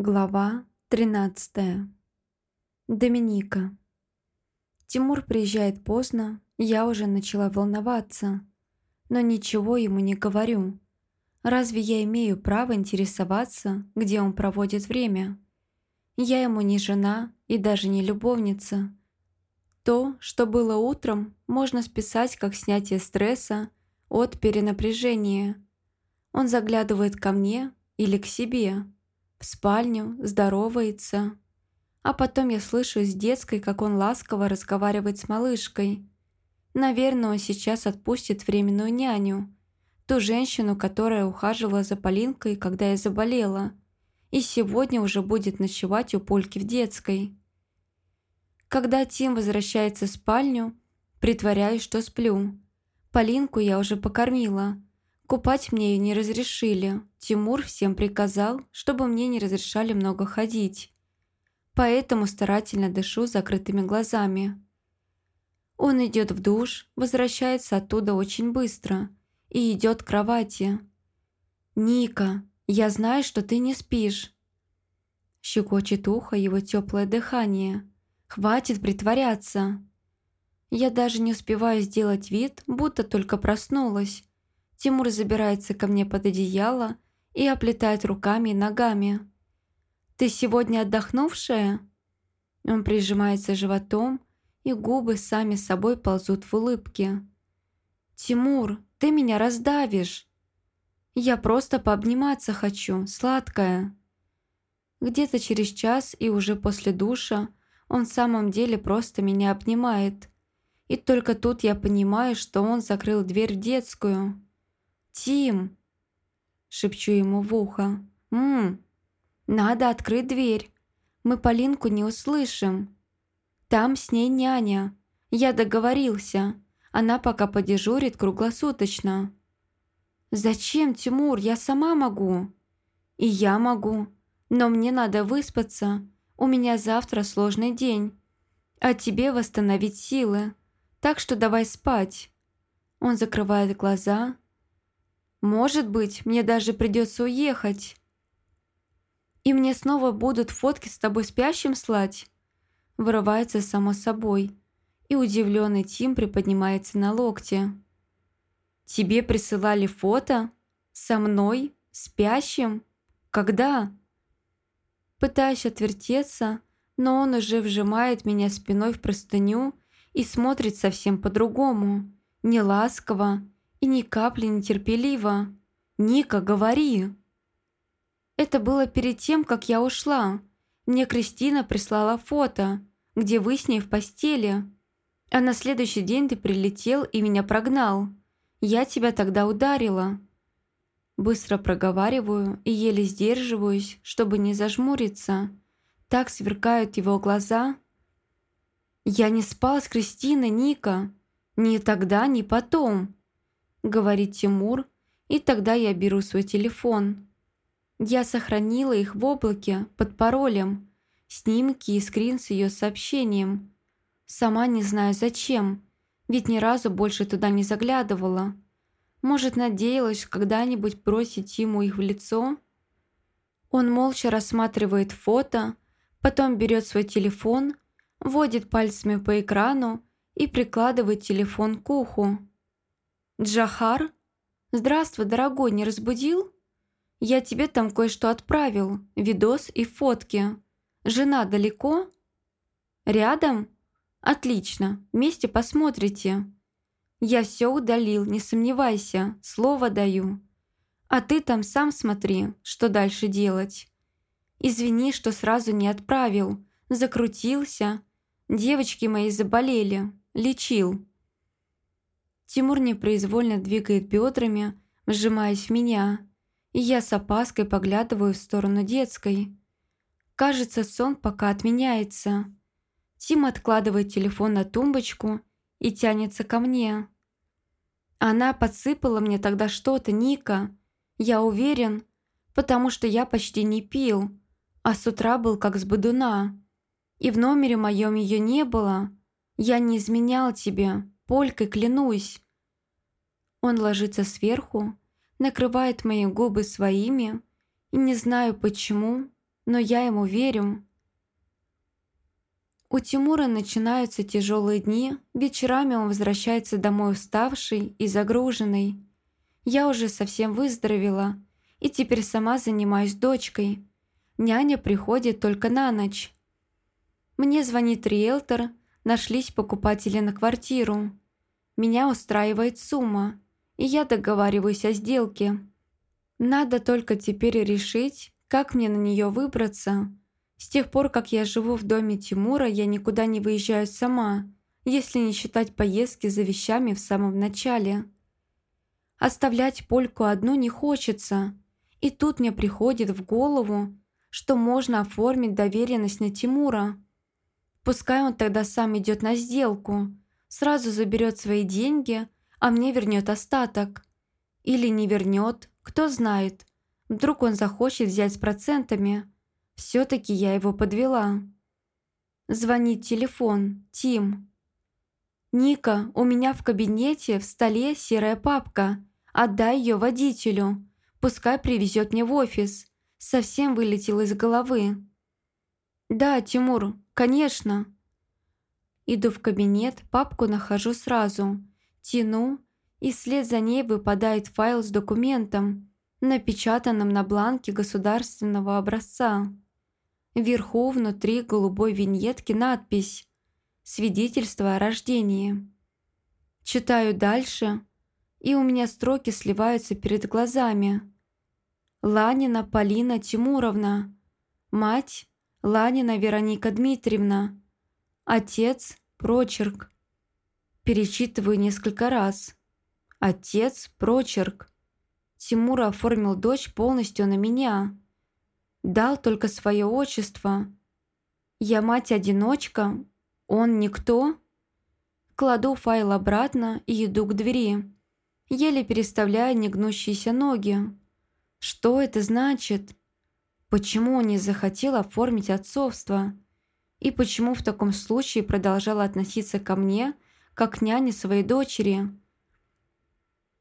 Глава 13. Доминика. Тимур приезжает поздно, я уже начала волноваться, но ничего ему не говорю. Разве я имею право интересоваться, где он проводит время? Я ему не жена и даже не любовница. То, что было утром, можно списать как снятие стресса от перенапряжения. Он заглядывает ко мне или к себе – в спальню, здоровается. А потом я слышу из детской, как он ласково разговаривает с малышкой. Наверное, он сейчас отпустит временную няню. Ту женщину, которая ухаживала за Полинкой, когда я заболела. И сегодня уже будет ночевать у Польки в детской. Когда Тим возвращается в спальню, притворяюсь, что сплю. Полинку я уже покормила – Купать мне ее не разрешили. Тимур всем приказал, чтобы мне не разрешали много ходить. Поэтому старательно дышу закрытыми глазами. Он идет в душ, возвращается оттуда очень быстро и идет к кровати. «Ника, я знаю, что ты не спишь». Щекочет ухо его теплое дыхание. «Хватит притворяться». Я даже не успеваю сделать вид, будто только проснулась. Тимур забирается ко мне под одеяло и оплетает руками и ногами. «Ты сегодня отдохнувшая?» Он прижимается животом, и губы сами собой ползут в улыбке. «Тимур, ты меня раздавишь!» «Я просто пообниматься хочу, сладкая!» Где-то через час и уже после душа он в самом деле просто меня обнимает. И только тут я понимаю, что он закрыл дверь в детскую. «Тим!» Шепчу ему в ухо. «Ммм, надо открыть дверь. Мы Полинку не услышим. Там с ней няня. Я договорился. Она пока подежурит круглосуточно». «Зачем, Тимур? Я сама могу». «И я могу. Но мне надо выспаться. У меня завтра сложный день. А тебе восстановить силы. Так что давай спать». Он закрывает глаза, может быть, мне даже придется уехать. И мне снова будут фотки с тобой спящим слать? Вырывается само собой. И удивленный Тим приподнимается на локте. Тебе присылали фото? Со мной? Спящим? Когда? Пытаюсь отвертеться, но он уже вжимает меня спиной в простыню и смотрит совсем по-другому. Не ласково, и ни капли нетерпеливо. «Ника, говори!» Это было перед тем, как я ушла. Мне Кристина прислала фото, где вы с ней в постели. А на следующий день ты прилетел и меня прогнал. Я тебя тогда ударила. Быстро проговариваю и еле сдерживаюсь, чтобы не зажмуриться. Так сверкают его глаза. Я не спал с Кристиной, Ника. Ни тогда, ни потом говорит Тимур, и тогда я беру свой телефон. Я сохранила их в облаке под паролем, снимки и скрин с ее сообщением. Сама не знаю зачем, ведь ни разу больше туда не заглядывала. Может, надеялась когда-нибудь бросить ему их в лицо? Он молча рассматривает фото, потом берет свой телефон, водит пальцами по экрану и прикладывает телефон к уху. «Джахар? Здравствуй, дорогой, не разбудил? Я тебе там кое-что отправил, видос и фотки. Жена далеко? Рядом? Отлично, вместе посмотрите. Я все удалил, не сомневайся, слово даю. А ты там сам смотри, что дальше делать. Извини, что сразу не отправил, закрутился. Девочки мои заболели, лечил». Тимур непроизвольно двигает бедрами, сжимаясь в меня, и я с опаской поглядываю в сторону детской. Кажется, сон пока отменяется. Тим откладывает телефон на тумбочку и тянется ко мне. Она подсыпала мне тогда что-то, Ника. Я уверен, потому что я почти не пил, а с утра был как с бодуна. И в номере моем ее не было. Я не изменял тебе, Полькой клянусь. Он ложится сверху, накрывает мои губы своими, и не знаю почему, но я ему верю. У Тимура начинаются тяжелые дни, вечерами он возвращается домой уставший и загруженный. Я уже совсем выздоровела и теперь сама занимаюсь дочкой. Няня приходит только на ночь. Мне звонит риэлтор, нашлись покупатели на квартиру. Меня устраивает сумма, и я договариваюсь о сделке. Надо только теперь решить, как мне на нее выбраться. С тех пор, как я живу в доме Тимура, я никуда не выезжаю сама, если не считать поездки за вещами в самом начале. Оставлять Польку одну не хочется. И тут мне приходит в голову, что можно оформить доверенность на Тимура. Пускай он тогда сам идет на сделку, сразу заберет свои деньги, а мне вернет остаток. Или не вернет, кто знает. Вдруг он захочет взять с процентами. Все-таки я его подвела. Звонит телефон. Тим. «Ника, у меня в кабинете в столе серая папка. Отдай ее водителю. Пускай привезет мне в офис. Совсем вылетел из головы». «Да, Тимур, конечно». Иду в кабинет, папку нахожу сразу. Тяну, и вслед за ней выпадает файл с документом, напечатанным на бланке государственного образца. Вверху внутри голубой виньетки надпись «Свидетельство о рождении». Читаю дальше, и у меня строки сливаются перед глазами. Ланина Полина Тимуровна. Мать Ланина Вероника Дмитриевна. Отец Прочерк. Перечитываю несколько раз. Отец Прочерк. Тимур оформил дочь полностью на меня. Дал только свое отчество. Я мать-одиночка, он никто. Кладу файл обратно и иду к двери еле переставляя негнущиеся ноги. Что это значит? Почему он не захотел оформить отцовство? И почему в таком случае продолжал относиться ко мне, как к няне своей дочери?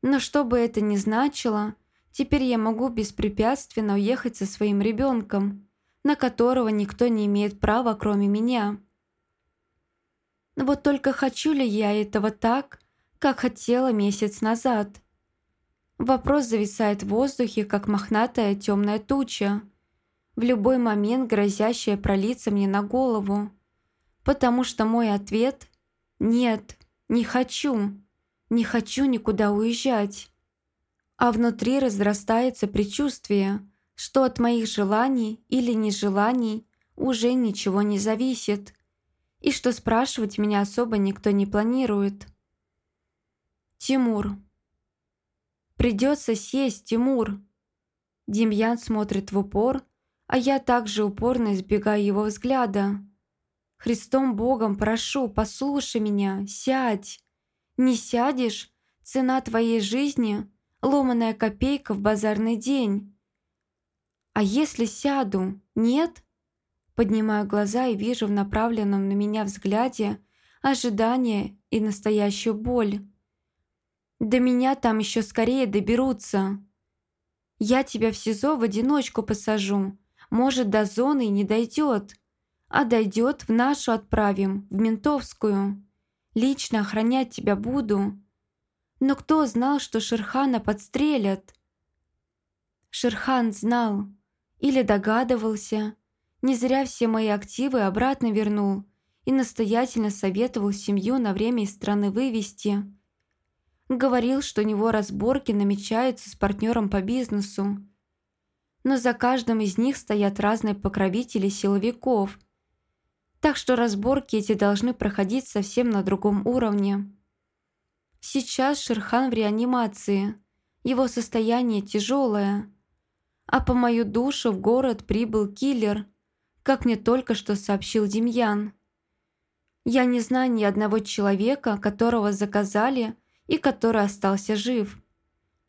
Но что бы это ни значило, теперь я могу беспрепятственно уехать со своим ребенком, на которого никто не имеет права, кроме меня. Вот только хочу ли я этого так, как хотела месяц назад. Вопрос зависает в воздухе, как мохнатая темная туча, в любой момент грозящая пролиться мне на голову. Потому что мой ответ – нет, не хочу, не хочу никуда уезжать. А внутри разрастается предчувствие, что от моих желаний или нежеланий уже ничего не зависит, и что спрашивать меня особо никто не планирует. Тимур. Придется сесть, Тимур. Демьян смотрит в упор, а я также упорно избегаю его взгляда. Христом Богом прошу, послушай меня, сядь. Не сядешь, цена твоей жизни – ломаная копейка в базарный день. А если сяду, нет? Поднимаю глаза и вижу в направленном на меня взгляде ожидание и настоящую боль. До меня там еще скорее доберутся. Я тебя в СИЗО в одиночку посажу. Может, до зоны не дойдет. А дойдет, в нашу отправим, в ментовскую. Лично охранять тебя буду. Но кто знал, что Шерхана подстрелят? Шерхан знал. Или догадывался. Не зря все мои активы обратно вернул и настоятельно советовал семью на время из страны вывести – Говорил, что у него разборки намечаются с партнером по бизнесу. Но за каждым из них стоят разные покровители силовиков. Так что разборки эти должны проходить совсем на другом уровне. Сейчас Шерхан в реанимации. Его состояние тяжелое. А по мою душу в город прибыл киллер, как мне только что сообщил Демьян. Я не знаю ни одного человека, которого заказали – и который остался жив.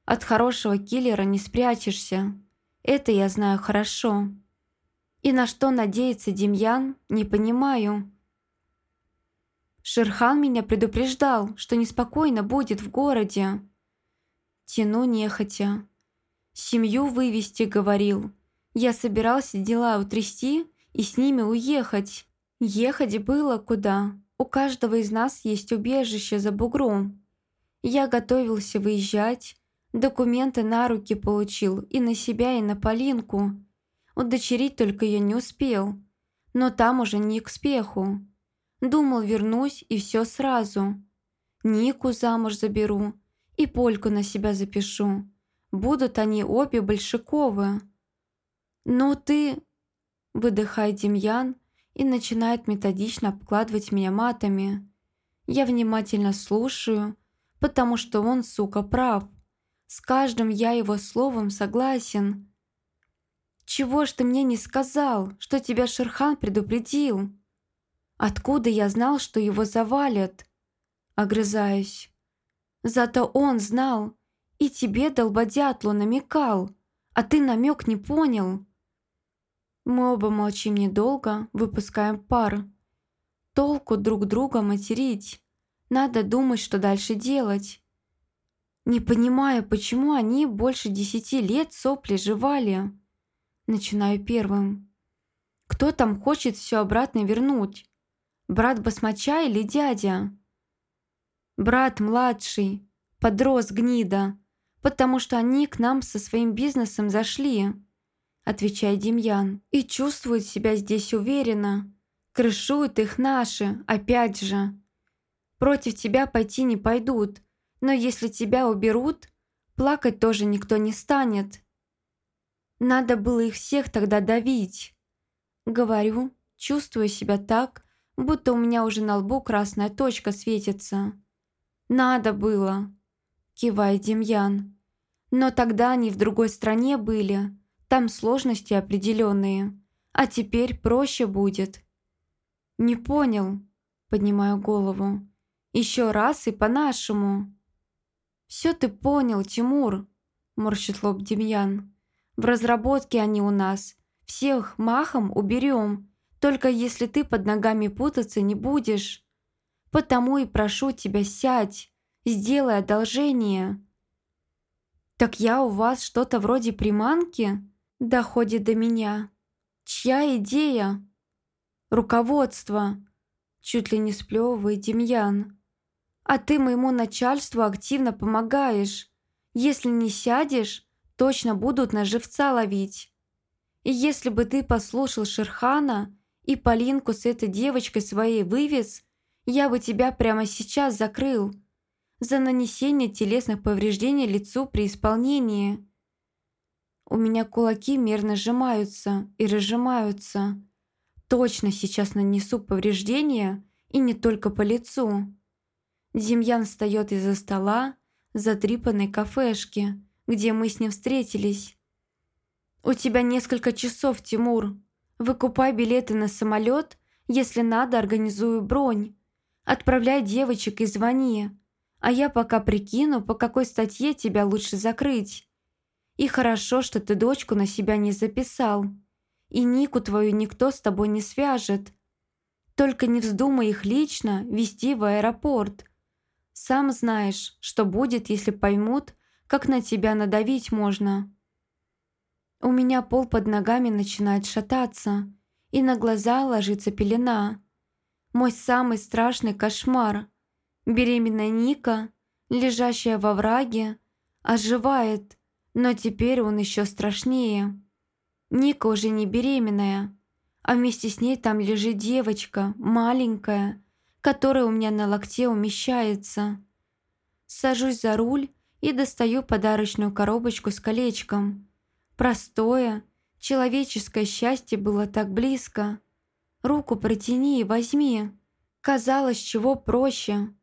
От хорошего киллера не спрячешься. Это я знаю хорошо. И на что надеется Демьян, не понимаю. Шерхан меня предупреждал, что неспокойно будет в городе. Тяну нехотя. Семью вывести, говорил. Я собирался дела утрясти и с ними уехать. Ехать было куда. У каждого из нас есть убежище за бугром. Я готовился выезжать, документы на руки получил и на себя, и на Полинку. Удочерить только я не успел, но там уже не к спеху. Думал, вернусь и все сразу. Нику замуж заберу и Польку на себя запишу. Будут они обе Большаковы. «Ну ты...» – выдыхает Демьян и начинает методично обкладывать меня матами. Я внимательно слушаю, потому что он, сука, прав. С каждым я его словом согласен. «Чего ж ты мне не сказал, что тебя Шерхан предупредил?» «Откуда я знал, что его завалят?» Огрызаюсь. «Зато он знал, и тебе, долбодятлу, намекал, а ты намек не понял». Мы оба молчим недолго, выпускаем пар. Толку друг друга материть. Надо думать, что дальше делать. Не понимаю, почему они больше десяти лет сопли жевали. Начинаю первым. Кто там хочет все обратно вернуть? Брат басмача или дядя? Брат младший, подрос гнида, потому что они к нам со своим бизнесом зашли, отвечает Демьян, и чувствуют себя здесь уверенно. Крышуют их наши, опять же. Против тебя пойти не пойдут, но если тебя уберут, плакать тоже никто не станет. Надо было их всех тогда давить. Говорю, чувствую себя так, будто у меня уже на лбу красная точка светится. Надо было, кивает Демьян. Но тогда они в другой стране были, там сложности определенные, а теперь проще будет. Не понял, поднимаю голову. Еще раз и по-нашему. «Все ты понял, Тимур», – морщит лоб Демьян. «В разработке они у нас. Всех махом уберем, только если ты под ногами путаться не будешь. Потому и прошу тебя, сядь, сделай одолжение». «Так я у вас что-то вроде приманки?» – доходит до меня. «Чья идея?» «Руководство», – чуть ли не сплевывает Демьян. А ты моему начальству активно помогаешь. Если не сядешь, точно будут на живца ловить. И если бы ты послушал Шерхана и Полинку с этой девочкой своей вывез, я бы тебя прямо сейчас закрыл за нанесение телесных повреждений лицу при исполнении. У меня кулаки мерно сжимаются и разжимаются. Точно сейчас нанесу повреждения и не только по лицу. Демьян встает из-за стола затрипанной кафешки, где мы с ним встретились. «У тебя несколько часов, Тимур. Выкупай билеты на самолет, если надо, организую бронь. Отправляй девочек и звони. А я пока прикину, по какой статье тебя лучше закрыть. И хорошо, что ты дочку на себя не записал. И Нику твою никто с тобой не свяжет. Только не вздумай их лично вести в аэропорт. Сам знаешь, что будет, если поймут, как на тебя надавить можно. У меня пол под ногами начинает шататься, и на глаза ложится пелена. Мой самый страшный кошмар. Беременная Ника, лежащая во враге, оживает, но теперь он еще страшнее. Ника уже не беременная, а вместе с ней там лежит девочка, маленькая, который у меня на локте умещается. Сажусь за руль и достаю подарочную коробочку с колечком. Простое, человеческое счастье было так близко. Руку протяни и возьми. Казалось, чего проще.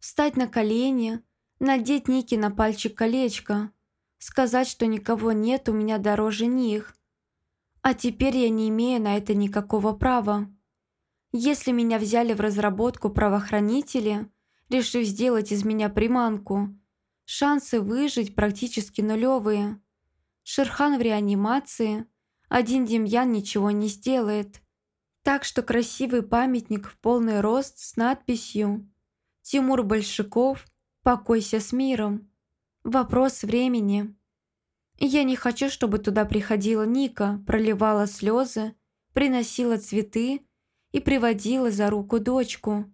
Встать на колени, надеть Ники на пальчик колечко, сказать, что никого нет у меня дороже них. А теперь я не имею на это никакого права. Если меня взяли в разработку правоохранители, решив сделать из меня приманку, шансы выжить практически нулевые. Шерхан в реанимации, один Демьян ничего не сделает. Так что красивый памятник в полный рост с надписью «Тимур Большаков, покойся с миром». Вопрос времени. Я не хочу, чтобы туда приходила Ника, проливала слезы, приносила цветы и приводила за руку дочку.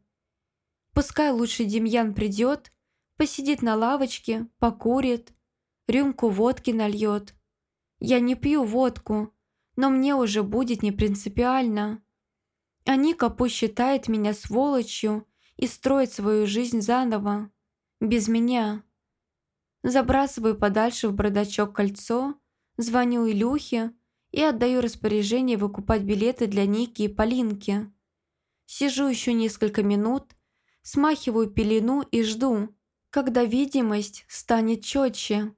Пускай лучше Демьян придет, посидит на лавочке, покурит, рюмку водки нальет. Я не пью водку, но мне уже будет не принципиально. А Ника пусть считает меня сволочью и строит свою жизнь заново, без меня. Забрасываю подальше в бардачок кольцо, звоню Илюхе и отдаю распоряжение выкупать билеты для Ники и Полинки. Сижу еще несколько минут, смахиваю пелену и жду, когда видимость станет четче,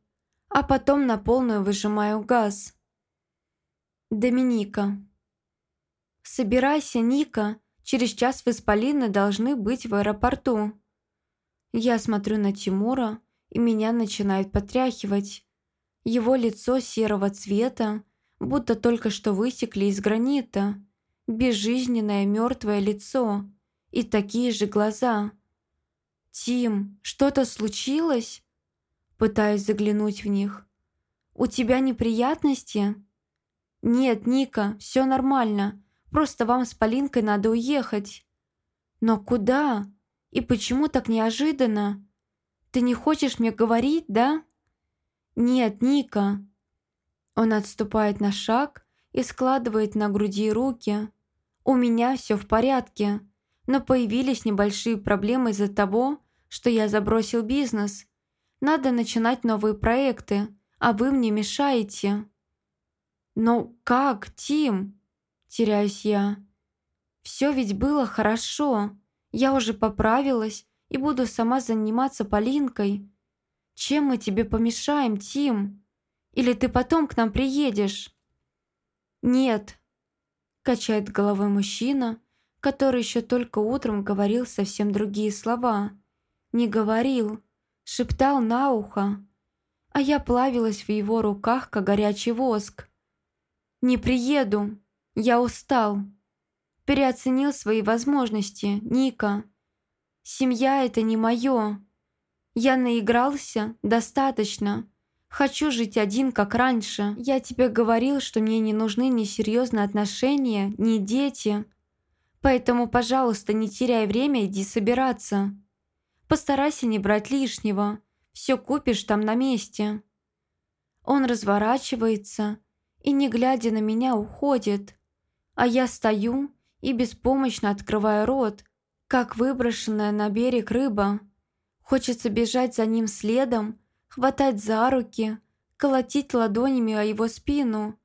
а потом на полную выжимаю газ. Доминика. «Собирайся, Ника, через час вы с Полиной должны быть в аэропорту». Я смотрю на Тимура, и меня начинает потряхивать. Его лицо серого цвета, будто только что высекли из гранита. Безжизненное мертвое лицо и такие же глаза. «Тим, что-то случилось?» Пытаюсь заглянуть в них. «У тебя неприятности?» «Нет, Ника, все нормально. Просто вам с Полинкой надо уехать». «Но куда? И почему так неожиданно?» Ты не хочешь мне говорить, да?» «Нет, Ника». Он отступает на шаг и складывает на груди руки. «У меня все в порядке, но появились небольшие проблемы из-за того, что я забросил бизнес. Надо начинать новые проекты, а вы мне мешаете». «Но как, Тим?» – теряюсь я. «Все ведь было хорошо. Я уже поправилась и буду сама заниматься Полинкой. Чем мы тебе помешаем, Тим? Или ты потом к нам приедешь?» «Нет», – качает головой мужчина, который еще только утром говорил совсем другие слова. Не говорил, шептал на ухо, а я плавилась в его руках, как горячий воск. «Не приеду, я устал. Переоценил свои возможности, Ника. Семья — это не мое. Я наигрался достаточно. Хочу жить один, как раньше. Я тебе говорил, что мне не нужны ни серьезные отношения, ни дети. Поэтому, пожалуйста, не теряй время, иди собираться. Постарайся не брать лишнего. Все купишь там на месте. Он разворачивается и, не глядя на меня, уходит. А я стою и беспомощно открываю рот, как выброшенная на берег рыба. Хочется бежать за ним следом, хватать за руки, колотить ладонями о его спину.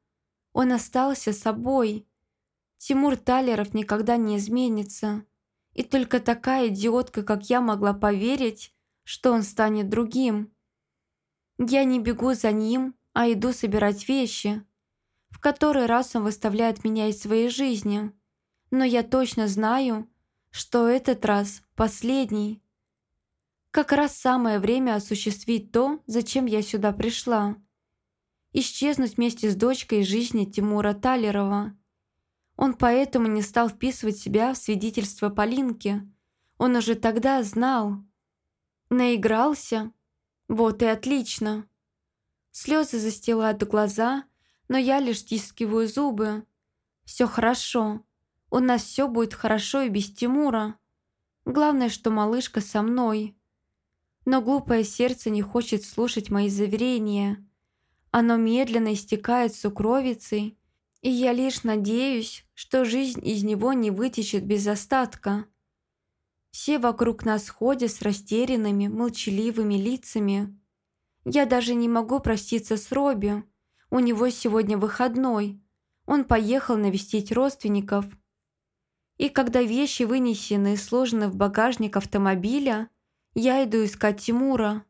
Он остался собой. Тимур Талеров никогда не изменится. И только такая идиотка, как я, могла поверить, что он станет другим. Я не бегу за ним, а иду собирать вещи. В который раз он выставляет меня из своей жизни. Но я точно знаю, что этот раз последний. Как раз самое время осуществить то, зачем я сюда пришла. Исчезнуть вместе с дочкой из жизни Тимура Талерова. Он поэтому не стал вписывать себя в свидетельство Полинки. Он уже тогда знал. Наигрался? Вот и отлично. Слезы застилают глаза, но я лишь стискиваю зубы. Все хорошо. У нас все будет хорошо и без Тимура. Главное, что малышка со мной. Но глупое сердце не хочет слушать мои заверения. Оно медленно истекает сукровицей, и я лишь надеюсь, что жизнь из него не вытечет без остатка. Все вокруг нас ходят с растерянными, молчаливыми лицами. Я даже не могу проститься с Робби. У него сегодня выходной. Он поехал навестить родственников – и когда вещи вынесены и сложены в багажник автомобиля, я иду искать Тимура.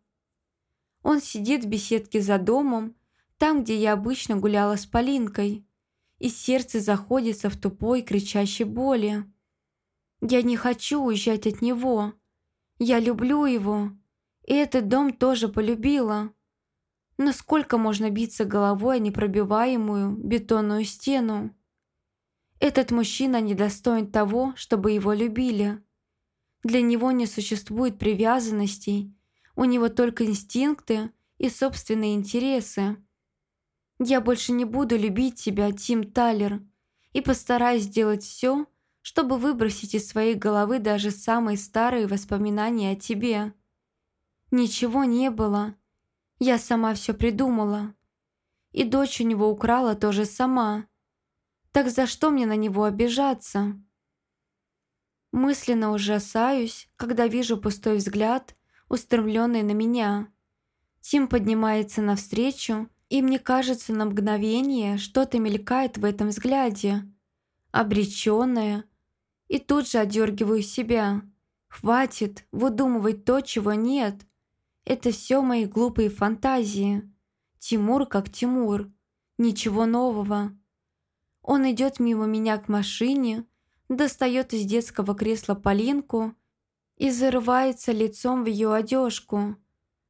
Он сидит в беседке за домом, там, где я обычно гуляла с Полинкой, и сердце заходится в тупой кричащей боли. Я не хочу уезжать от него. Я люблю его, и этот дом тоже полюбила. Но сколько можно биться головой о непробиваемую бетонную стену? Этот мужчина недостоин того, чтобы его любили. Для него не существует привязанностей, у него только инстинкты и собственные интересы. Я больше не буду любить тебя, Тим Талер, и постараюсь сделать все, чтобы выбросить из своей головы даже самые старые воспоминания о тебе. Ничего не было. Я сама все придумала. И дочь у него украла тоже сама. Так за что мне на него обижаться? Мысленно ужасаюсь, когда вижу пустой взгляд, устремленный на меня. Тим поднимается навстречу, и мне кажется на мгновение что-то мелькает в этом взгляде. Обреченное. И тут же одергиваю себя. Хватит выдумывать то, чего нет. Это все мои глупые фантазии. Тимур как Тимур. Ничего нового. Он идет мимо меня к машине, достает из детского кресла Полинку и зарывается лицом в ее одежку.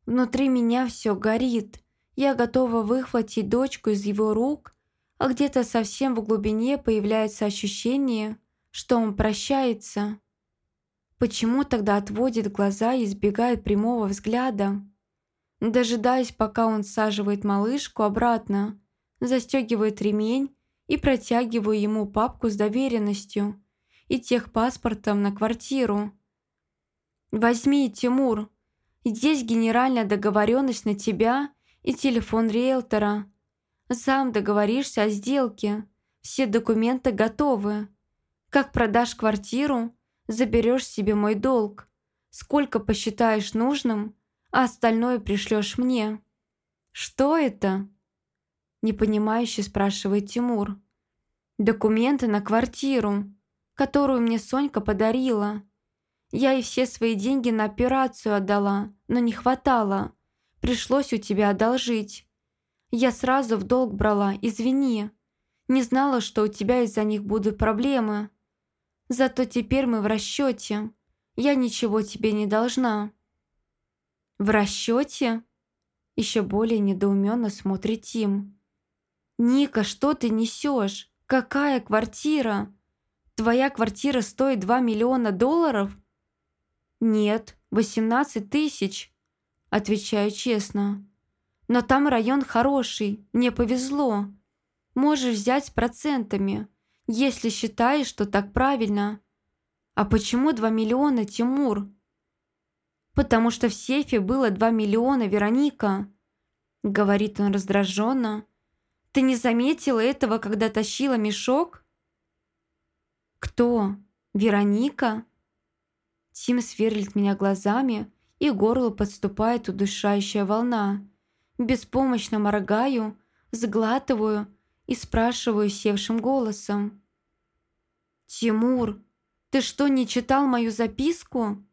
Внутри меня все горит. Я готова выхватить дочку из его рук, а где-то совсем в глубине появляется ощущение, что он прощается. Почему тогда отводит глаза и избегает прямого взгляда? Дожидаясь, пока он саживает малышку обратно, застегивает ремень и протягиваю ему папку с доверенностью и техпаспортом на квартиру. «Возьми, Тимур, здесь генеральная договоренность на тебя и телефон риэлтора. Сам договоришься о сделке, все документы готовы. Как продашь квартиру, заберешь себе мой долг. Сколько посчитаешь нужным, а остальное пришлешь мне». «Что это?» Непонимающе спрашивает Тимур. «Документы на квартиру, которую мне Сонька подарила. Я и все свои деньги на операцию отдала, но не хватало. Пришлось у тебя одолжить. Я сразу в долг брала, извини. Не знала, что у тебя из-за них будут проблемы. Зато теперь мы в расчете. Я ничего тебе не должна». «В расчете?» Еще более недоуменно смотрит Тим. «Ника, что ты несешь? Какая квартира? Твоя квартира стоит 2 миллиона долларов?» «Нет, 18 тысяч», – отвечаю честно. «Но там район хороший, мне повезло. Можешь взять процентами, если считаешь, что так правильно». «А почему 2 миллиона, Тимур?» «Потому что в сейфе было 2 миллиона, Вероника», – говорит он раздраженно. Ты не заметила этого, когда тащила мешок?» «Кто? Вероника?» Тим сверлит меня глазами, и горло подступает удушающая волна. Беспомощно моргаю, сглатываю и спрашиваю севшим голосом. «Тимур, ты что, не читал мою записку?